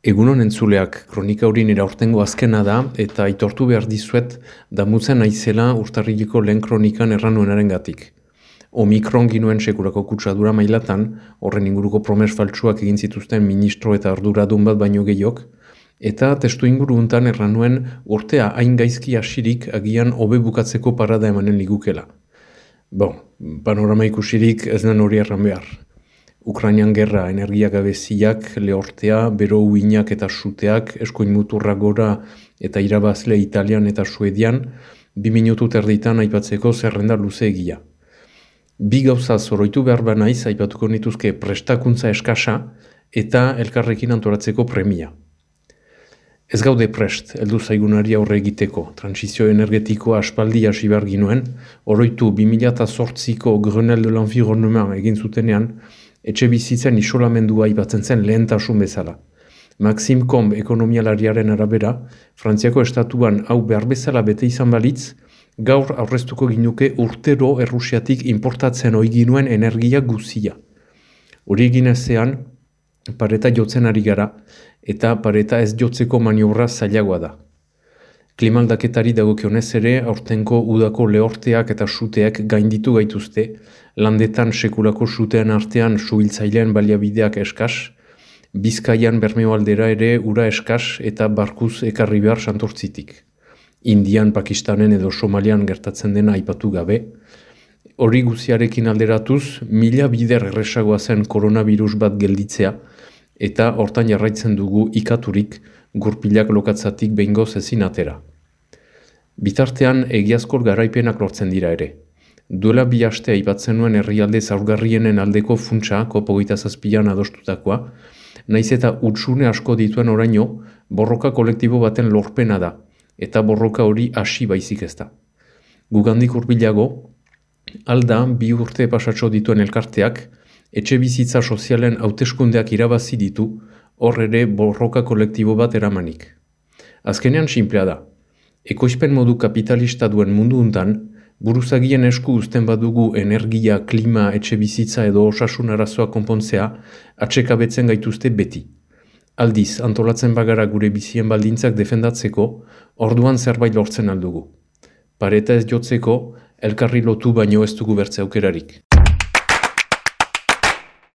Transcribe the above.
Egunon entzuleak, kronika hori nire aurtengo azkena da, eta aitortu behar dizuet, damutzen aizela urtarriliko lehen kronikan erranuenaren gatik. Omikron ginuen sekurako kutsadura mailatan, horren inguruko promes faltsuak egin zituzten ministro eta arduradun bat baino gehiok, eta testu inguru untan erranuen urtea hain gaizki asirik agian hobe bukatzeko parada emanen ligukela. Bon, panorama ikusirik ez den hori erran behar. Ukrainian gerra, energia gabeziak, lehortea, bero uinak eta suteak, eskoin muturra gora eta irabazle italian eta suedian, bi minutu terditan aipatzeko zerrenda luze egia. Bi gauza zoroitu behar banaiz aipatuko nituzke prestakuntza eskasa eta elkarrekin antoratzeko premia. Ez gaude prest, heldu zaigunari aurre egiteko, transizio energetikoa aspaldi hasi behar ginuen, oroitu 2008ko Grenelle de l'Environnement egin zutenean, etxe bizitzen isolamendua ibatzen zen lehentasun bezala. Maxim Komb ekonomialariaren arabera, Frantziako estatuan hau behar bezala bete izan balitz, gaur aurreztuko ginuke urtero errusiatik importatzen oiginuen energia guzia. Hori eginezean, pareta jotzen ari gara, eta pareta ez jotzeko maniobra zailagoa da. Klimaldaketari dagokionez ere, aurtenko udako lehorteak eta suteak gainditu gaituzte, landetan sekulako sutean artean suhiltzailean baliabideak eskas, bizkaian bermeo aldera ere ura eskas eta barkuz ekarri behar santortzitik. Indian, Pakistanen edo Somalian gertatzen dena aipatu gabe, hori guziarekin alderatuz, mila bider erresagoa zen koronavirus bat gelditzea, eta hortan jarraitzen dugu ikaturik gurpilak lokatzatik behingoz ezin atera. Bitartean egiazkor garaipenak lortzen dira ere. Duela bi astea ipatzen nuen herrialde zaurgarrienen aldeko funtsa, kopogeita zazpian adostutakoa, naiz eta utsune asko dituen oraino, borroka kolektibo baten lorpena da, eta borroka hori hasi baizik ez da. Gugandik urbilago, alda bi urte pasatxo dituen elkarteak, etxe bizitza sozialen hauteskundeak irabazi ditu, hor ere borroka kolektibo bat eramanik. Azkenean sinplea da, Ekoizpen modu kapitalista duen mundu untan, buruzagien esku uzten badugu energia, klima, etxe bizitza edo osasun arazoa konpontzea, atsekabetzen gaituzte beti. Aldiz, antolatzen bagara gure bizien baldintzak defendatzeko, orduan zerbait lortzen aldugu. Pareta ez jotzeko, elkarri lotu baino ez dugu bertze aukerarik.